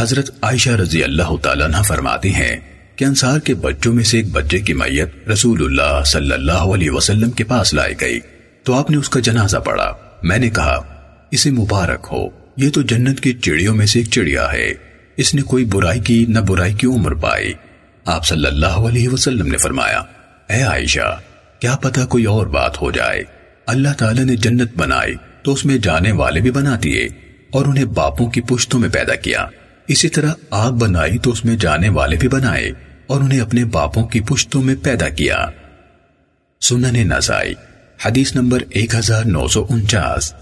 حضرت عائشہ رضی اللہ تعالیٰ عنہ فرماتی ہیں کہ انصار کے بچوں میں سے ایک بچے کی میت رسول اللہ صلی اللہ علیہ وسلم کے پاس لائی گئی۔ تو آپ نے اس کا جنازہ پڑھا۔ میں نے کہا، اسے مبارک ہو۔ یہ تو جنت کی چڑیوں میں سے ایک چڑیا ہے۔ اس نے کوئی برائی کی نہ برائی کی عمر پائی۔ آپ صلی اللہ علیہ وسلم نے فرمایا، اے عائشہ، کیا پتا کوئی اور بات ہو جائے؟ اللہ تعالیٰ نے جنت بنائی تو اس میں جانے والے بھی بنا دیے اور انہیں باپوں کی پشتوں میں پیدا کیا۔ اسی طرح آگ بنائی تو اس میں جانے والے بھی بنائے اور انہیں اپنے باپوں کی پشتوں میں پیدا کیا۔ سنن نسائی، حدیث نمبر ایک ہزار نو سو انچاس۔